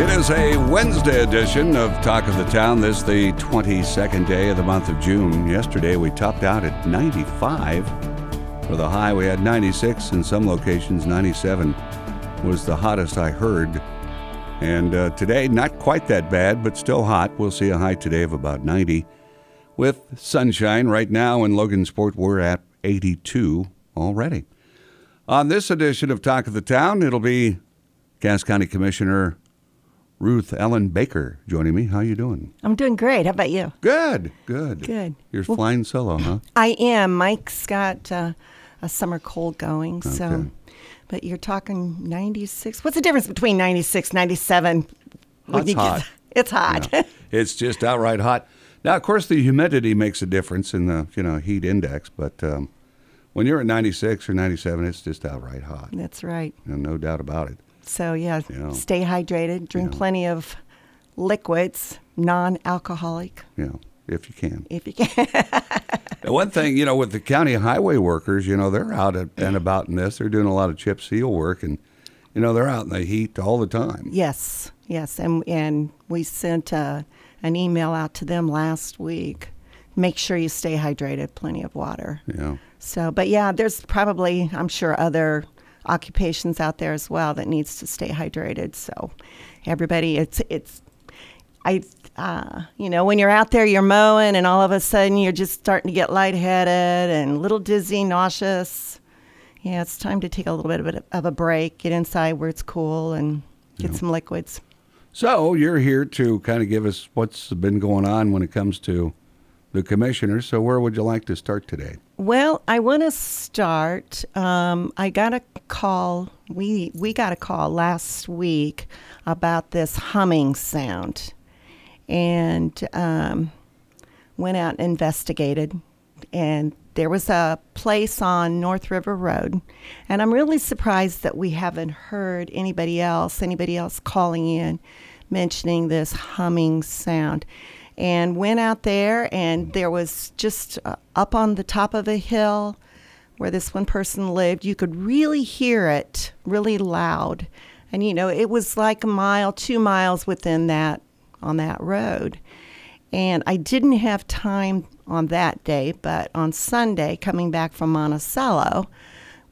It is a Wednesday edition of Talk of the Town. This the 22nd day of the month of June. Yesterday we topped out at 95 for the high. We had 96 in some locations. 97 was the hottest I heard. And uh, today, not quite that bad, but still hot. We'll see a high today of about 90 with sunshine. Right now in Logansport, we're at 82 already. On this edition of Talk of the Town, it'll be Cass County Commissioner Ruth Ellen Baker joining me. How you doing? I'm doing great. How about you? Good, good. Good. You're well, flying solo, huh? I am. Mike's got uh, a summer cold going, so. Okay. But you're talking 96. What's the difference between 96, 97? It's hot. it's hot. Yeah. it's just outright hot. Now, of course, the humidity makes a difference in the you know heat index, but um, when you're at 96 or 97, it's just outright hot. That's right. no doubt about it. So yeah, yeah. stay hydrated. Drink yeah. plenty of liquids, non-alcoholic. Yeah, if you can. If you can. one thing, you know, with the county highway workers, you know, they're out and about in this. They're doing a lot of chip seal work, and you know, they're out in the heat all the time. Yes, yes, and and we sent uh, an email out to them last week. Make sure you stay hydrated, plenty of water. Yeah. So, but yeah, there's probably, I'm sure, other occupations out there as well that needs to stay hydrated. So everybody, it's it's I uh, you know when you're out there you're mowing and all of a sudden you're just starting to get lightheaded and a little dizzy, nauseous. Yeah, it's time to take a little bit of a break, get inside where it's cool, and get yeah. some liquids. So you're here to kind of give us what's been going on when it comes to the commissioners. So where would you like to start today? Well, I want to start. Um, I got a call. We we got a call last week about this humming sound, and um, went out and investigated. And there was a place on North River Road, and I'm really surprised that we haven't heard anybody else, anybody else calling in, mentioning this humming sound and went out there and there was just uh, up on the top of a hill where this one person lived you could really hear it really loud. And you know it was like a mile two miles within that on that road. And i didn't have time on that day but on sunday coming back from monticello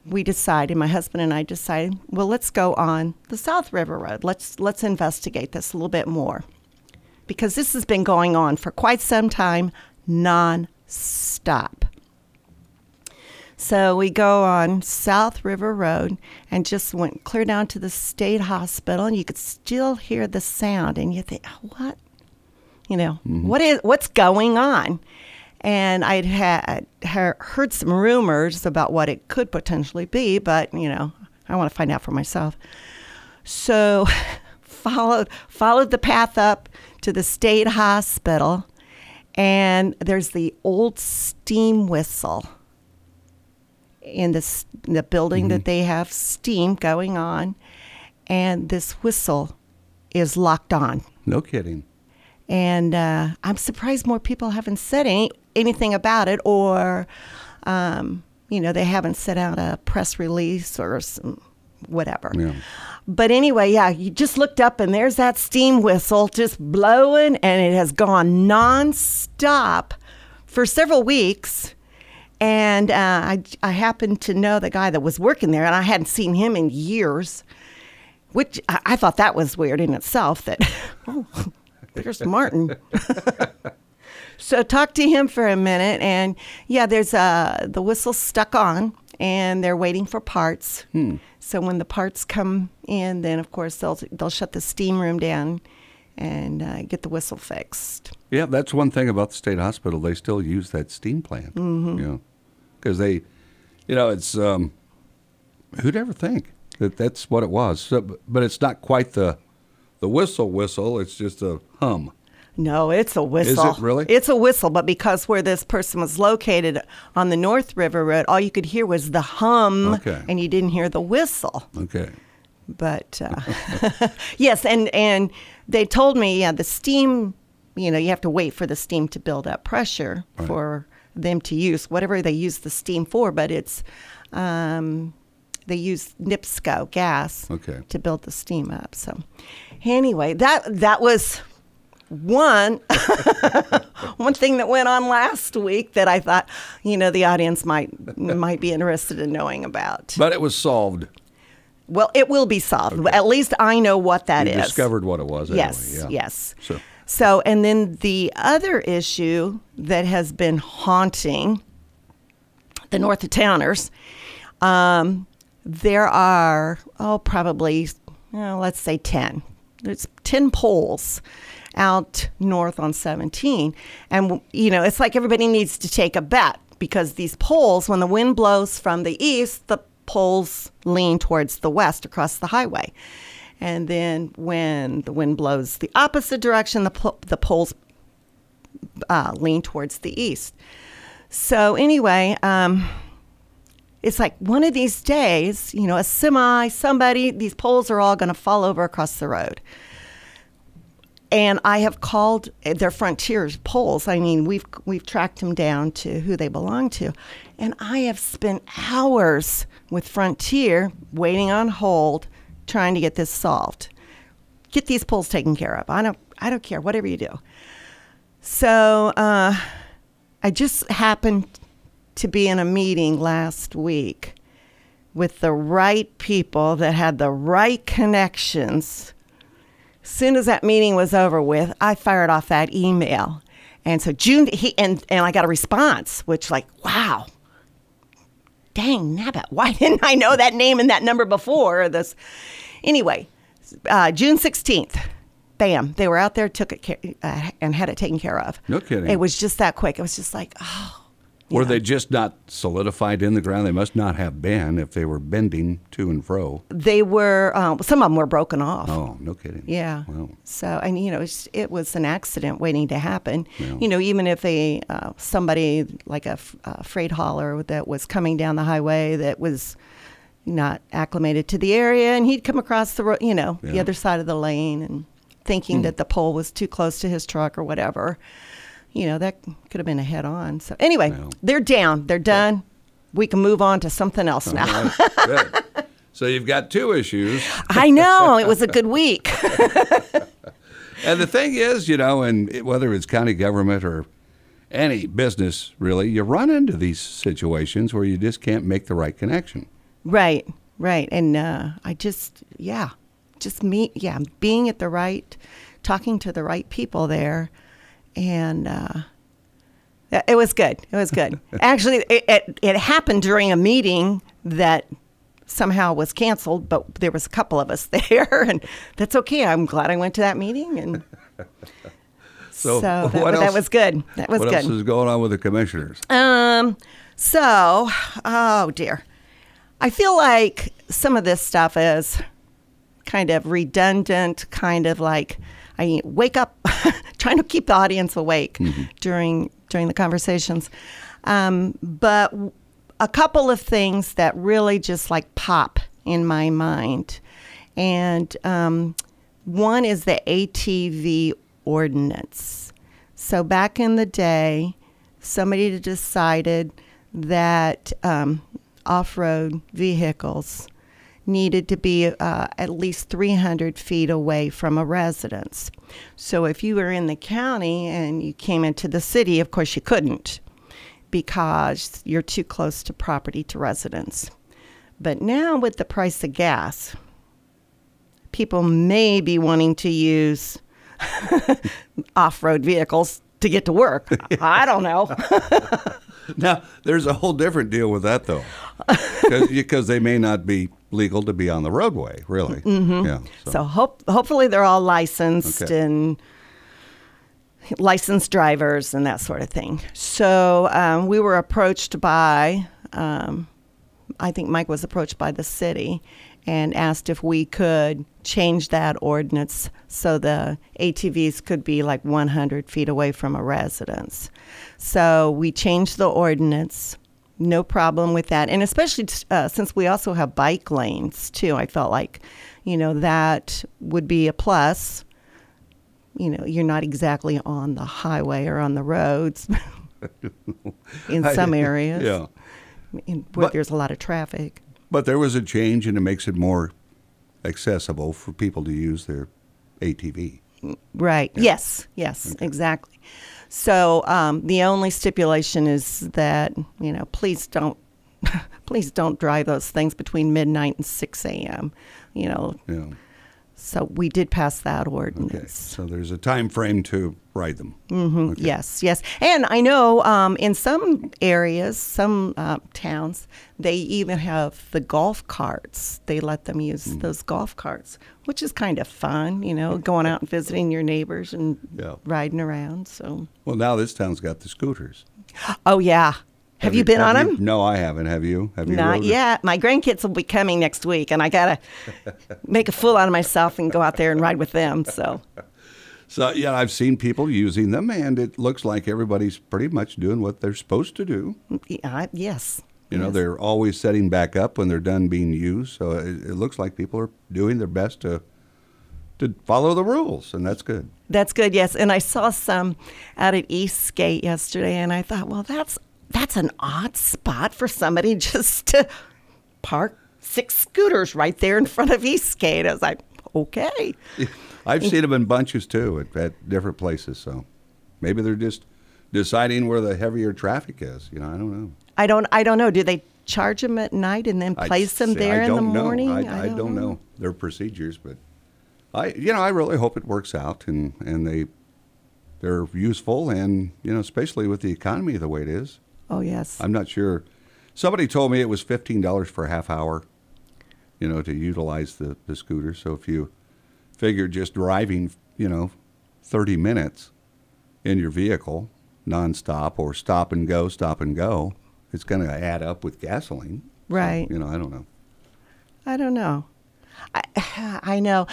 we decided my husband and i decided well let's go on the south river road. Let's let's investigate this a little bit more because this has been going on for quite some time, non-stop. So we go on South River Road and just went clear down to the state hospital, and you could still hear the sound, and you think, what? You know, mm-hmm. what is what's going on? And I'd had heard some rumors about what it could potentially be, but you know, I want to find out for myself. So followed followed the path up to the state hospital, and there's the old steam whistle in the, the building mm-hmm. that they have steam going on, and this whistle is locked on. No kidding. And uh, I'm surprised more people haven't said any, anything about it, or, um, you know, they haven't sent out a press release or some whatever. Yeah. But anyway, yeah, you just looked up and there's that steam whistle just blowing, and it has gone nonstop for several weeks. And uh, I, I happened to know the guy that was working there, and I hadn't seen him in years, which I, I thought that was weird in itself. That, oh, there's Martin. so talk to him for a minute, and yeah, there's uh, the whistle stuck on, and they're waiting for parts. Hmm. So when the parts come in, then of course they'll they'll shut the steam room down and uh, get the whistle fixed. Yeah, that's one thing about the state hospital. They still use that steam plant. Mm-hmm. You know, because they, you know, it's um, who'd ever think that that's what it was. So, but it's not quite the the whistle whistle. It's just a hum. No, it's a whistle. Is it really? It's a whistle, but because where this person was located on the North River Road, all you could hear was the hum, Okay. and you didn't hear the whistle. Okay. But uh, yes, and and they told me, yeah, the steam. You know, you have to wait for the steam to build up pressure for them to use whatever they use the steam for. But it's um, they use NIPSCO gas Okay. to build the steam up. So anyway, that that was one one thing that went on last week that I thought, you know, the audience might might be interested in knowing about. But it was solved. Well, it will be solved. At least I know what that you is. discovered what it was. Anyway. Yes, yeah. yes. So, So, and then the other issue that has been haunting the north of towners, um, there are, oh, probably, let's say 10. There's 10 poles out north on 17. And, you know, it's like everybody needs to take a bet because these poles, when the wind blows from the east, the poles lean towards the west across the highway. And then when the wind blows the opposite direction, the, po- the poles uh, lean towards the east. So, anyway, um, it's like one of these days, you know, a semi, somebody, these poles are all going to fall over across the road. And I have called their frontiers poles. I mean, we've we've tracked them down to who they belong to, and I have spent hours with Frontier waiting on hold, trying to get this solved. Get these poles taken care of. I don't I don't care whatever you do. So uh, I just happened to be in a meeting last week with the right people that had the right connections. Soon as that meeting was over with, I fired off that email. And so June he and, and I got a response, which like, wow. Dang nabbit, why didn't I know that name and that number before? Or this anyway, uh, June sixteenth, bam, they were out there, took it ca- uh, and had it taken care of. No kidding. It was just that quick. It was just like, oh, were they just not solidified in the ground? They must not have been if they were bending to and fro. they were. Um, some of them were broken off. Oh, no kidding. Yeah. Wow. So, and you know, it was an accident waiting to happen. Yeah. You know, even if a uh, somebody like a, freight hauler that was coming down the highway that was not acclimated to the area, and he'd come across the road, you know, the other side of the lane, and thinking that the pole was too close to his truck or whatever. You know, that could have been a head on. So anyway, Well. they're down. They're done. We can move on to something else now. Right. So you've got two issues. I know it was a good week. And the thing is, you know, and whether it's county government or any business, really, you run into these situations where you just can't make the right connection. Right, right. And uh, I just, yeah, just me, yeah, being at the right, talking to the right people there. And uh, it it was good. It was good. Actually, it, it, it happened during a meeting that somehow was canceled, but there was a couple of us there, and that's okay. I'm glad I went to that meeting. And So, so, that, what that was good. That was what good. else is going on with the commissioners? Um, so, oh dear. I feel like some of this stuff is kind of redundant, kind of like I wake up trying to keep the audience awake during during the conversations. Um, but a couple of things that really just like pop in my mind. And um, one is the ATV ordinance. So back in the day, somebody decided that um, off road vehicles needed to be uh, at least 300 feet away from a residence. So if you were in the county and you came into the city, of course you couldn't because you're too close to property to residence. But now with the price of gas, people may be wanting to use off-road vehicles to get to work. I don't know. Now, there's a whole different deal with that, though, because they may not be legal to be on the roadway, really. Mm-hmm. Yeah. So hope hopefully they're all licensed Okay. and licensed drivers and that sort of thing. So um, we were approached by, um, I think Mike was approached by the city, and asked if we could change that ordinance so the ATVs could be like 100 feet away from a residence. So we changed the ordinance. No problem with that. And especially uh, since we also have bike lanes too, I felt like, you know, that would be a plus. You know, you're not exactly on the highway or on the roads in some areas Yeah. in, where But- there's a lot of traffic. But there was a change, and it makes it more accessible for people to use their ATV. Right. Yes. Yes. Exactly. So um, the only stipulation is that you know, please don't, please don't drive those things between midnight and six a.m. You know. Yeah. So we did pass that Okay. ordinance. So there's a time frame to ride them. hmm Okay. Yes, yes. And I know um, in some areas, some uh, towns, they even have the golf carts. They let them use Mm. those golf carts, which is kind of fun, you know, going out and visiting your neighbors and Yeah. riding around. So, Well, now this town's got the scooters. oh yeah. Have, you been on have them? No, I haven't. Have you? Have you? Not it? yet. My grandkids will be coming next week, and I gotta make a fool out of myself and go out there and ride with them. So, So yeah, I've seen people using them, and it looks like everybody's pretty much doing what they're supposed to do. I- yes. You know, Yes. they're always setting back up when they're done being used. So it, it looks like people are doing their best to to follow the rules, and that's good. That's good, yes. And I saw some out at Eastgate yesterday, and I thought, well, that's that's an odd spot for somebody just to park six scooters right there in front of Eastgate. I was like, okay, I've seen them in bunches too at, at different places. So maybe they're just deciding where the heavier traffic is. You know, I don't know. I don't, I don't know. Do they charge them at night and then I place them there in the know. morning? I, I don't know their procedures, but I, you know, I really hope it works out and and they they're useful and you know, especially with the economy the way it is. Oh yes, I'm not sure. Somebody told me it was fifteen dollars for a half hour, you know, to utilize the, the scooter. So if you figure just driving, you know, thirty minutes in your vehicle nonstop or stop and go, stop and go, it's going to add up with gasoline. So, Right. you know, I don't know. I don't know. I, I know.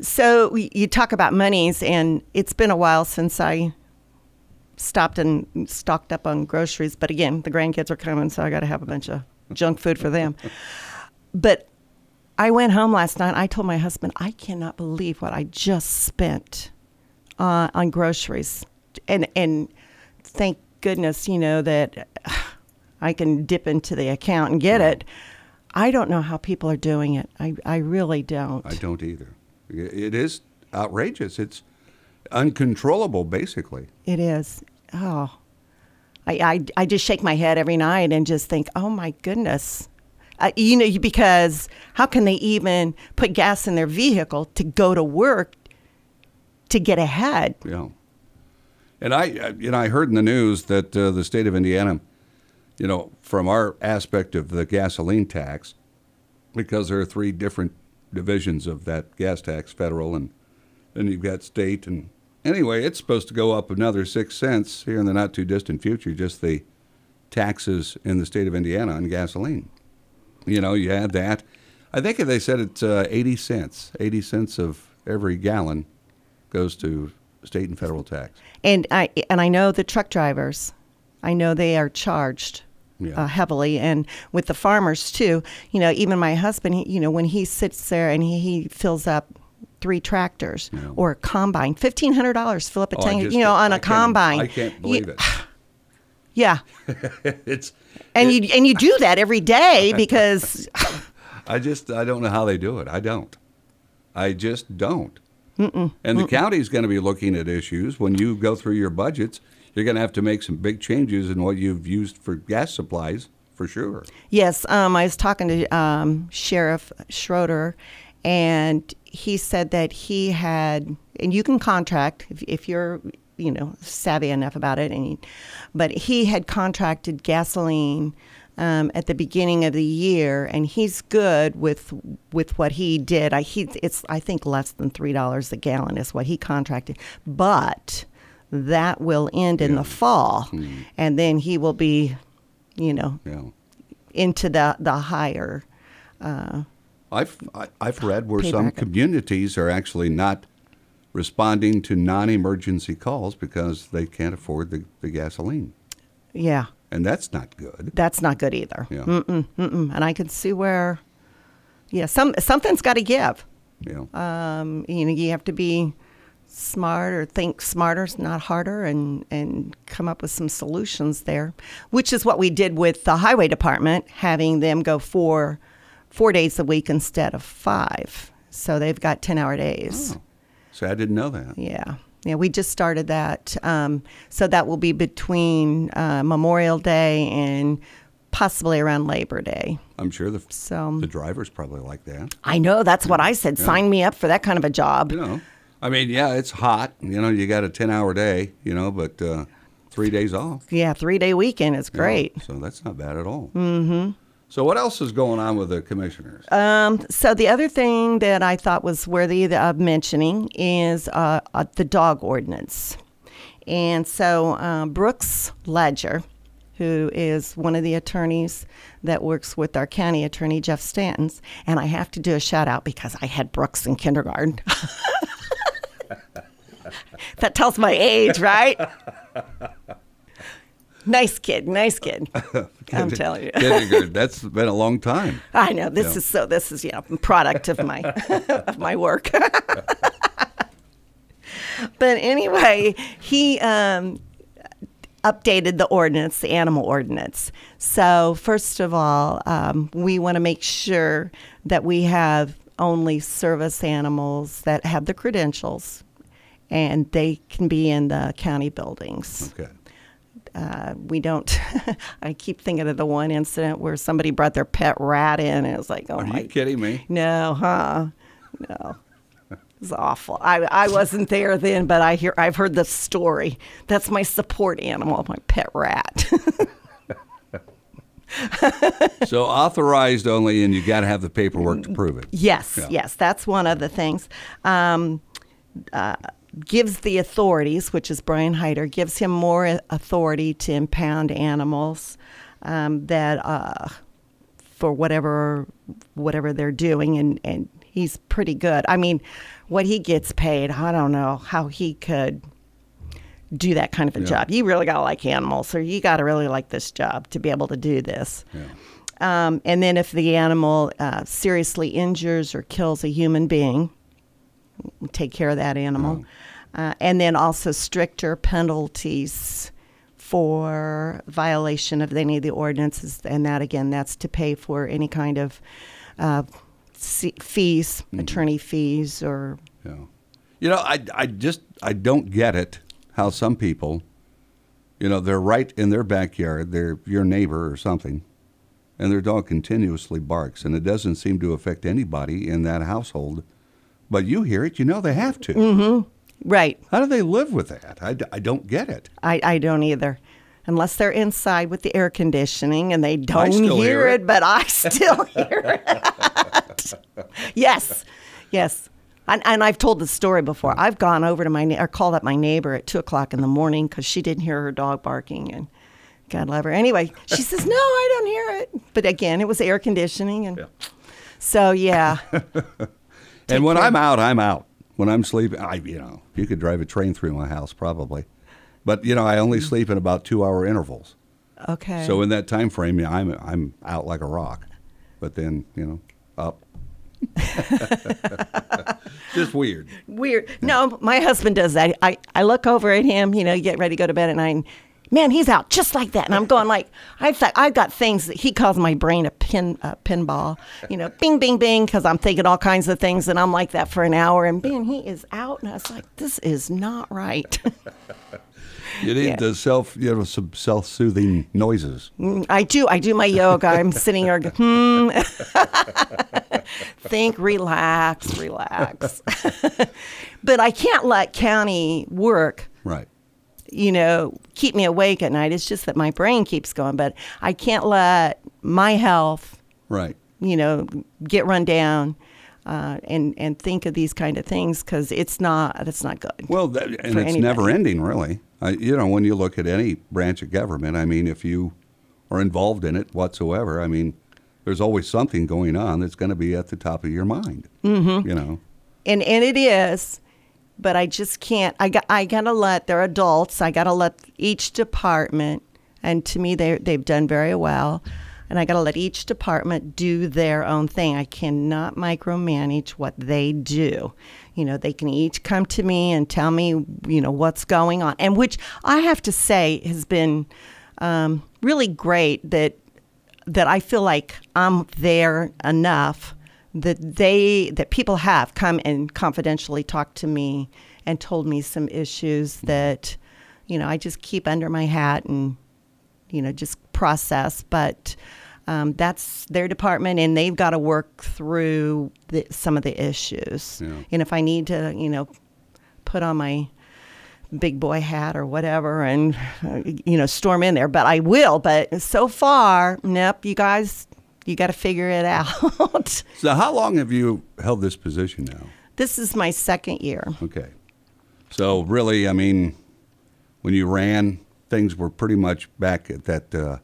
So you talk about monies, and it's been a while since I stopped and stocked up on groceries. But again, the grandkids are coming, so I got to have a bunch of junk food for them. But I went home last night. I told my husband, I cannot believe what I just spent uh, on groceries, and and thank goodness, you know that I can dip into the account and get it. I don't know how people are doing it. I, I really don't. I don't either. It is outrageous. It's uncontrollable, basically. It is. Oh, I, I, I just shake my head every night and just think, oh my goodness. Uh, you know, because how can they even put gas in their vehicle to go to work to get ahead? Yeah. And I, I- you know, I heard in the news that uh, the state of Indiana, you know, from our aspect of the gasoline tax, because there are three different divisions of that gas tax, federal, and then you've got state. And anyway, it's supposed to go up another six cents here in the not too distant future, just the taxes in the state of Indiana on gasoline. You know, you add that. I think they said it's uh, 80 cents. 80 cents of every gallon goes to state and federal tax. And I and I know the truck drivers, I know they are charged Yeah. uh, heavily, and with the farmers too. You know, even my husband, he, you know, when he sits there and he, he fills up three tractors Yeah. or a combine, fifteen hundred dollars fill up a Oh, tank. just- you know, on I a combine. I can't You- believe it. Yeah, it's and you and you do that every day because I just I don't know how they do it. I don't. I just don't. Mm-mm. And the county's going to be looking at issues when you go through your budgets. You're going to have to make some big changes in what you've used for gas supplies for sure. Yes, um, I was talking to um, Sheriff Schroeder, and he said that he had, and you can contract if, if you're, you know, savvy enough about it, and but he had contracted gasoline um, at the beginning of the year, and he's good with with what he did. I he it's I think less than three dollars a gallon is what he contracted, but that will end in the fall, and then he will be, you know, Yeah. into the the higher uh, I've I- I've read where some communities are actually not responding to non-emergency calls because they can't afford the, the gasoline, Yeah, and that's not good. that's not good either. Yeah. Mm-mm, mm-mm. And I can see where, yeah, some something's got to give. You know. Um, you know, you have to be smart or think smarter, not harder, and and come up with some solutions there. Which is what we did with the highway department, having them go four four days a week instead of five. So they've got ten hour days. Oh. See, I didn't know that. Yeah. Yeah, we just started that. Um, so that will be between uh, Memorial Day and possibly around Labor Day. I'm sure the So the drivers probably like that. I know that's what I said. Sign me up for that kind of a job. You know, I mean, yeah, it's hot. You know, you got a 10-hour day. You know, but uh, three days off. Yeah, three day weekend is great. so that's not bad at all. Mm-hmm. So what else is going on with the commissioners? Um, so the other thing that I thought was worthy of mentioning is uh, uh, the dog ordinance. And so uh, Brooks Ledger, who is one of the attorneys that works with our county attorney Jeff Stantons, and I have to do a shout out because I had Brooks in kindergarten. that tells my age, right? nice kid, nice kid. I'm telling you. That's been a long time. I know this Yeah. is so. This is you know product of my of my work. but anyway, he um, updated the ordinance, the animal ordinance. So first of all, um, we want to make sure that we have only service animals that have the credentials, and they can be in the county buildings Okay. Uh, we don't. I keep thinking of the one incident where somebody brought their pet rat in, and it was like, oh Are my, you kidding me? no, huh? No, it was awful. I I wasn't there then, but I hear I've heard the story. That's my support animal, my pet rat. So authorized only, and you got to have the paperwork to prove it. yes, Yeah. yes, that's one of the things. Um, uh, gives the authorities, which is Brian Hyder, gives him more authority to impound animals um, that uh, for whatever whatever they're doing, and and he's pretty good. I mean, what he gets paid, I don't know how he could do that kind of a Yeah. job. You really gotta like animals, or you gotta really like this job to be able to do this. Yeah. Um, and then if the animal uh, seriously injures or kills a human being, take care of that animal. Uh, and then also stricter penalties for violation of any of the ordinances. And that, again, that's to pay for any kind of uh, fees, attorney fees, or Yeah. You know, I, I just I don't get it how some people, you know, they're right in their backyard, they're your neighbor or something, and their dog continuously barks, and it doesn't seem to affect anybody in that household. But you hear it, you know they have to. Mm-hmm. right. How do they live with that? I, I don't get it. I, I don't either. Unless they're inside with the air conditioning and they don't hear hear it, it. but I still hear it. yes, yes. And, and I've told the story before. I've gone over to my or called up my neighbor at two o'clock in the morning because she didn't hear her dog barking, and God love her. Anyway, she says, "No, I don't hear it." But again, it was air conditioning, and so yeah, and when I'm out, I'm out. When I'm sleeping, I you know you could drive a train through my house probably, but you know I only mm. sleep in about two hour intervals. okay. So in that time frame, yeah, I'm I'm out like a rock, but then you know up. Just weird. Weird. No, my husband does that. I, I look over at him, you know, you get ready to go to bed at night. Man, he's out just like that, and I'm going like I've th- I've got things that he calls my brain a pin a pinball, you know, bing bing bing, because I'm thinking all kinds of things, and I'm like that for an hour, and man, he is out, and I was like, this is not right. You need Yeah. the self, you know, some self-soothing noises. I do. I do my yoga. I'm sitting here. Hmm. Think, relax, relax. but I can't let county work, Right. You know, keep me awake at night. It's just that my brain keeps going. But I can't let my health, Right. you know, get run down. Uh, and and think of these kind of things because it's not that's not good. Well, that, and it's anybody. never ending, really. I, you know, when you look at any branch of government, I mean, if you are involved in it whatsoever, I mean, there's always something going on that's going to be at the top of your mind. Mm-hmm. You know. and and it is but i just can't i got i gotta let they're adults i gotta let each department and to me they they've done very well and i gotta let each department do their own thing. I cannot micromanage what they do. You know they can each come to me and tell me you know what's going on and which i have to say has been um, really great that that I feel like I'm there enough that they that people have come and confidentially talked to me and told me some issues that you know I just keep under my hat and you know just process. But um, that's their department and they've got to work through the, some of the issues. Yeah. and if I need to you know put on my big boy hat or whatever and you know storm in there but i will. But so far nope you guys you got to figure it out So, how long have you held this position now? this is my second year Okay. So, really, I mean, when you ran, things were pretty much back at that, uh,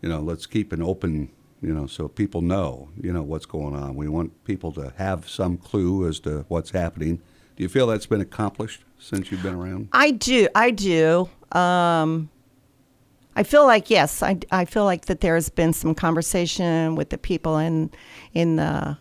you know, let's keep an open, you know, so people know, you know, what's going on. We want people to have some clue as to what's happening. Do you feel that's been accomplished since you've been around? i do i do um I feel like yes, I, I feel like that there has been some conversation with the people in in the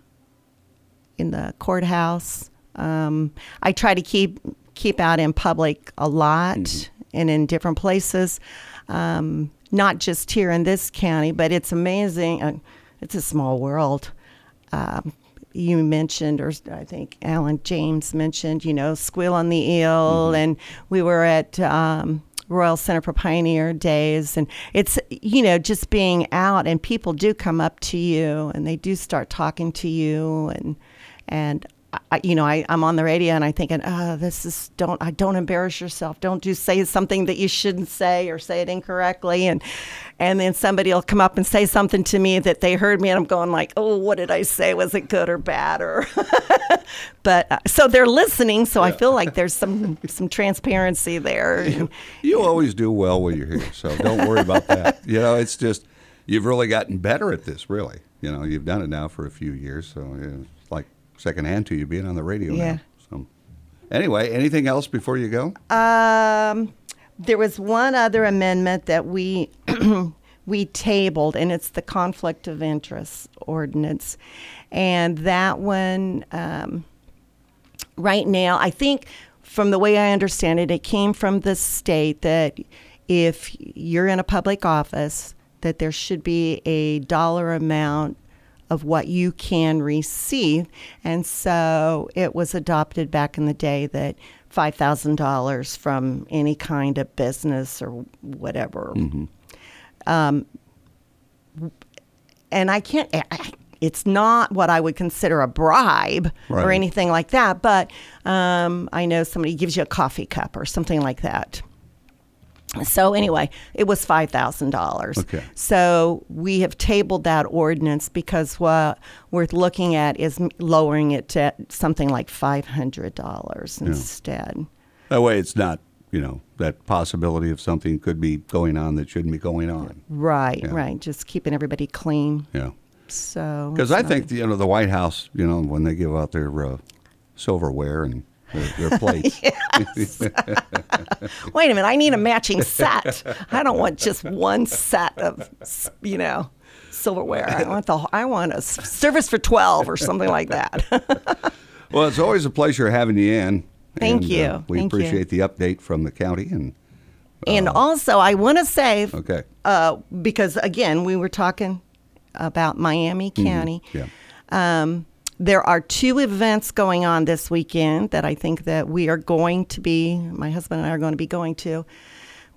in the courthouse. Um, I try to keep keep out in public a lot and in different places, um, not just here in this county, but it's amazing. Uh, it's a small world. Um, you mentioned, or I think Alan James mentioned, you know, Squeal on the Eel, and we were at um, Royal Center for Pioneer Days, and it's you know just being out, and people do come up to you, and they do start talking to you, and and I, you know I, I'm on the radio, and I'm thinking, oh, this is don't I don't embarrass yourself, don't do say something that you shouldn't say or say it incorrectly, and and then somebody will come up and say something to me that they heard me, and I'm going like, oh, what did I say? Was it good or bad or? but uh, so they're listening, so I feel like there's some some transparency there. You always do well when you're here, so don't worry about that. You know, it's just you've really gotten better at this. Really, you know, you've done it now for a few years, so like secondhand to you being on the radio Yeah. now. So, anyway, anything else before you go? Um, there was one other amendment that we we tabled, and it's the conflict of interest ordinance, and that one um, right now, I think from the way I understand it, it came from the state that if you're in a public office, that there should be a dollar amount of what you can receive. And so it was adopted back in the day that $5,000 from any kind of business or whatever. Um, and I can't, I- I- it's not what I would consider a bribe or anything like that, but um, I know somebody gives you a coffee cup or something like that. So anyway, it was five thousand dollars. Okay. So we have tabled that ordinance because what we're looking at is lowering it to something like five hundred dollars instead. That way, it's not you know that possibility of something could be going on that shouldn't be going on. Right, Yeah. right. Just keeping everybody clean. Yeah. So Because I think you know the White House, you know, when they give out their uh, silverware and their, their plates, wait a minute, I need a matching set. I don't want just one set of, you know, silverware. I want the I want a service for twelve or something like that. Well, it's always a pleasure having you in. Thank and, you. Uh, we Thank you. appreciate the update from the county. And and also, I want to say, okay, uh, because again, we were talking about Miami County. yeah, Um, there are two events going on this weekend that I think that we are going to be, my husband and I are going to be going to.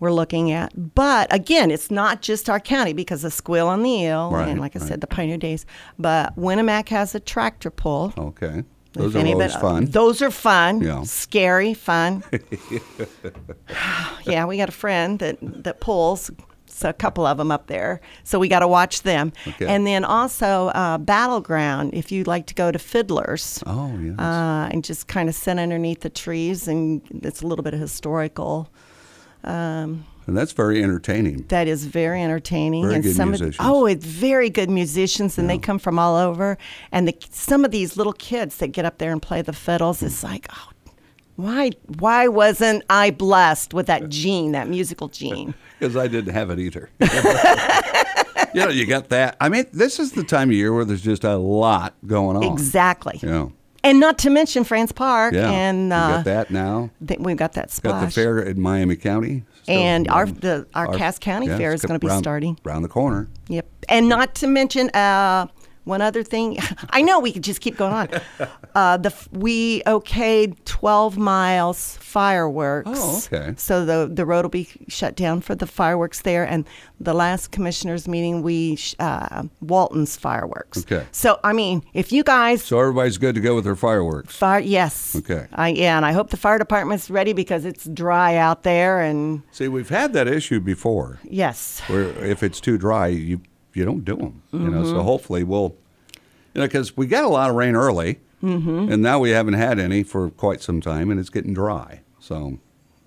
We're looking at, but again, it's not just our county because of Squeal on the Eel, Right, and like I right. said, the Pioneer Days. But Winamac has a tractor pull. okay, those If are anybody- always fun. Those are fun. Yeah. Scary, fun. yeah, we got a friend that that pulls. So a couple of them up there. So we got to watch them. Okay. And then also uh, battleground. If you'd like to go to Fiddlers. oh yes, Uh, and just kind of sit underneath the trees, and it's a little bit of historical um, and that's very entertaining. that is very entertaining Very and good some musicians. Of, oh it's very good musicians and they come from all over and the, some of these little kids that get up there and play the fiddles it's like oh why why wasn't i blessed with that gene that musical gene Because I didn't have it either. you know, you got that. I mean, this is the time of year where there's just a lot going on. exactly You know, and not to mention france park yeah. and uh, got that now. th- we've got that splash Got the fair in Miami County. And our- the- our Cass County yeah, Fair is gonna be round- starting. Around the corner. Yep. And not to mention uh, one other thing. I know we could just keep going on. Uh, the we okayed 12 miles fireworks. Oh, okay. So the the road will be shut down for the fireworks there. And the last commissioners meeting, we sh- uh, Walton's fireworks. Okay. So I mean, if you guys So everybody's good to go with their fireworks. fire, yes. Okay. I yeah, and I hope the fire department's ready because it's dry out there. And See, we've had that issue before, yes. where if it's too dry, you you don't do them. You know, Mm-hmm. so hopefully we'll, you know, because we got a lot of rain early, Mm-hmm. and now we haven't had any for quite some time, and it's getting dry. So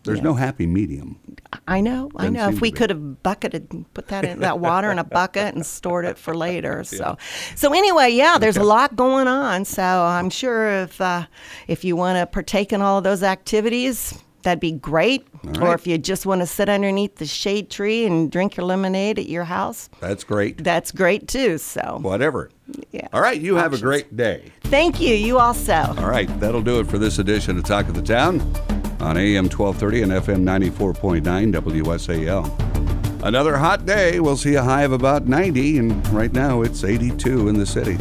there's no happy medium. I know, I Doesn't know. If we could have bucketed, put that in that water in a bucket and stored it for later. So, so anyway, yeah, there's a lot going on. So I'm sure if uh, if you want to partake in all of those activities, that'd be great. Or if you just want to sit underneath the shade tree and drink your lemonade at your house, That's great. that's great too. So, Whatever. yeah. All right, you have a great day. Thank you. You also. All right, that'll do it for this edition of Talk of the Town on AM 1230 and FM 94.9 WSAL. Another hot day. We'll see a high of about 90, and right now it's 82 in the city.